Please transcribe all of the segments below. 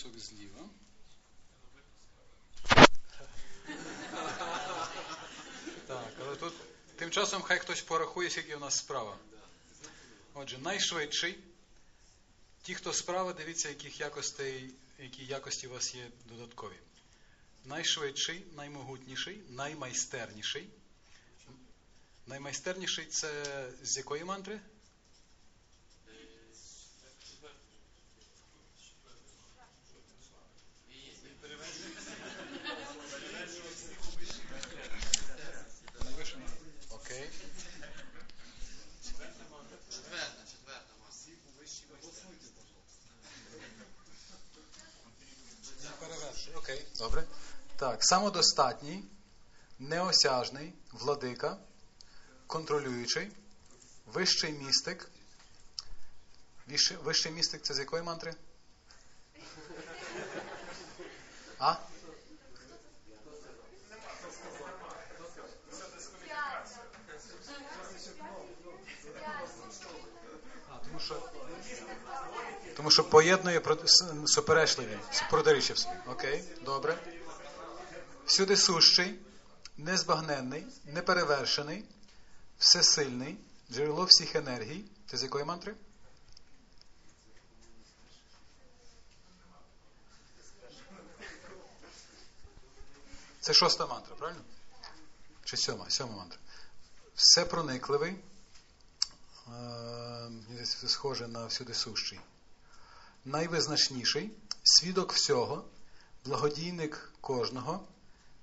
список зліва. Так, але тут тим часом хай хтось порахує, скільки у нас справа. Отже, найшвидший. Ті, хто справа, дивіться, яких якостей, які якості у вас є додаткові. Найшвидший, наймогутніший, наймайстерніший. Наймайстерніший це з якої мантри? Найвища мантра. Окей. Четверта, четверта маса. Не перевершуй. Окей. Добре. Так, самодостатній, неосяжний, владика, контролюючий, вищий містик. Вищий, містик це з якої мантри? А? Тому що, поєднує суперечливі, протиріччя в собі. Окей, добре. Всюди сущий, незбагненний, неперевершений, всесильний, джерело всіх енергій. Це з якої мантри? Це шоста мантра, правильно? Чи сьома? Сьома мантра. Всепроникливий. Е, мені здається, Це схоже на всюди сущий. Найвизначніший, свідок всього, благодійник кожного,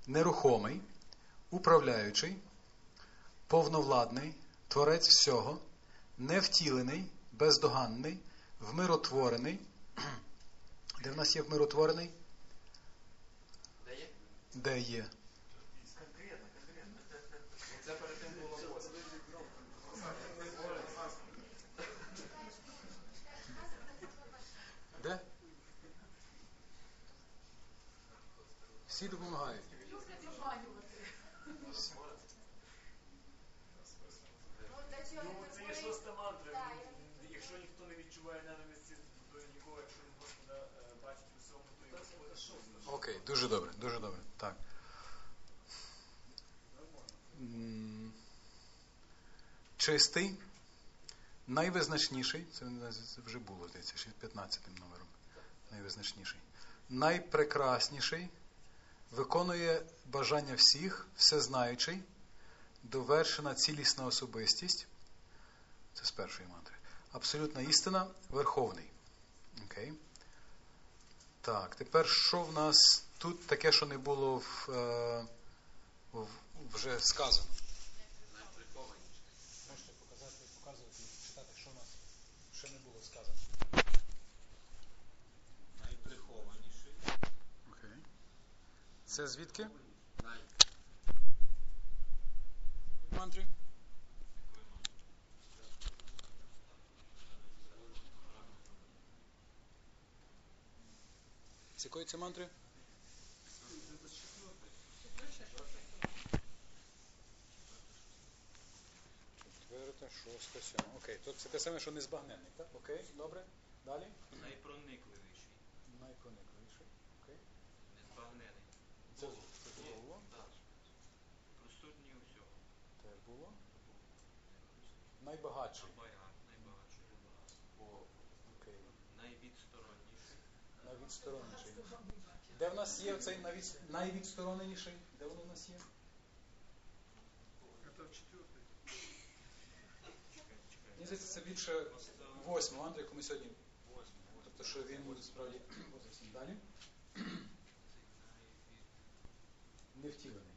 нерухомий, управляючий, повновладний, творець всього, невтілений, бездоганний, вмиротворений. Де в нас є вмиротворений? Де є? Де є? Це перед тим було. Де? Всі допомагають. Це є шоста мантра. Якщо ніхто не відчуває ненависті до нікого, якщо він Господа бачить у всьому, то і Господь. Окей, дуже добре, дуже добре. Так. Чистий, найвизначніший, це вже було, здається, ще 15 номером. Найвизначніший. Найпрекрасніший, виконує бажання всіх, всезнаючий, довершена цілісна особистість. Це з першої мантри. Абсолютна істина, верховний. Окей. Так, тепер що в нас тут таке, що не було в, е, в, вже сказано? Можете показати, показувати читати, що в нас ще не було сказано. Найприхованіший. Окей. Це звідки? Мантрі? З якої це мантри? Четверта, шоста, сьома. Окей, тут це те саме, що незбагненний, так? Окей, добре. Далі? Найпроникливіший, Найпроникливіший. Окей. незбагнений. Це, Було. це Є, було. так. Присутній у всьому. Теж було. Найбагатший. Найбага- Найбагатший. Окей. Найвідсторонніший. Найвідсторонніший. Де в нас є цей навід... найвідстороненіший? Де воно в нас є? Мені здається, це більше восьмого Андрій, яку ми сьогодні. Тобто, що він буде справді зовсім далі. Невтілений.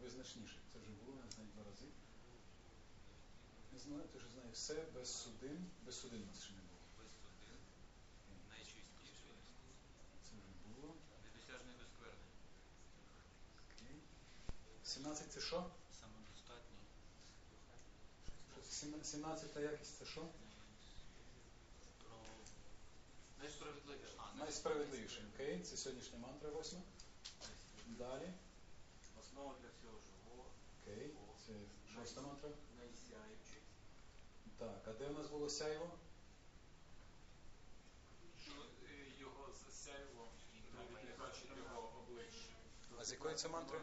Найвизначніший. Це вже було, не знаю, два рази. Не знаю, ти вже знаєш все, без судин. Без судин у нас ще не було. Безсудин. Найчистіший. Це вже було. Недосяжний безскверний. Окей. 17 це що? Самодостатній. Що це 17 якість це що? Про... Найсправедливіше. Окей, це сьогоднішня мантра восьма. Далі. Основа для всього живого. Окей, це шоста мантра. Найсяючий. Так, а де в нас було сяйво? Що е, його сяйво привітне бачить його обличчя. А з якої це мантри?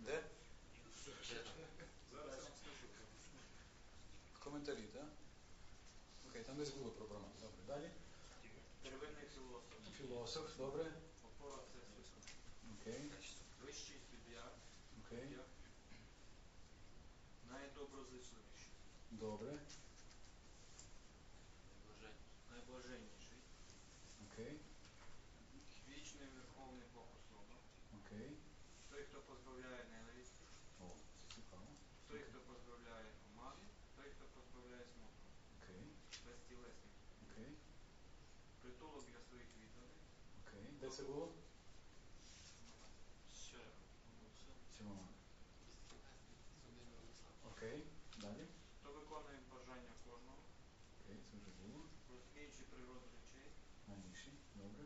Де? В коментарі, так? Окей, там десь було про Брахман. Добре, далі. Філософ. Добре. Окей, Вищий суддя. окей. Найдоброзичливіший. добре. Найблаженніший. окей, Вічний Верховний Бог особа. окей. Той, хто позбавляє ненависті. О, це цікаво. Той, хто позбавляє омаги. Той, хто позбавляє смутку. Окей, Безтілесний. окей, Притулок для своїх. Де це було? Ще Сьома. Окей, далі. Хто виконує бажання кожного, Окей, це вже було. розуміючи природу речей, Найнижчий, добре.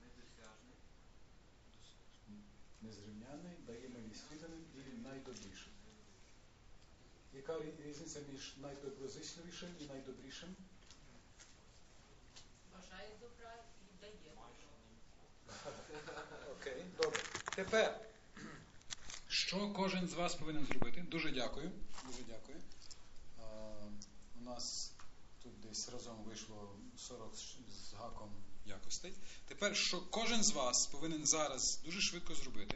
недосяжний, Незрівняний, дає милість і найдобрішим. Яка рі- різниця між найдоброзичливішим і найдобрішим? Бажає добра. Окей, добре. Тепер, що кожен з вас повинен зробити? Дуже дякую. Дуже дякую. А, у нас тут десь разом вийшло 40 з- гаком якостей. Тепер, що кожен з вас повинен зараз дуже швидко зробити?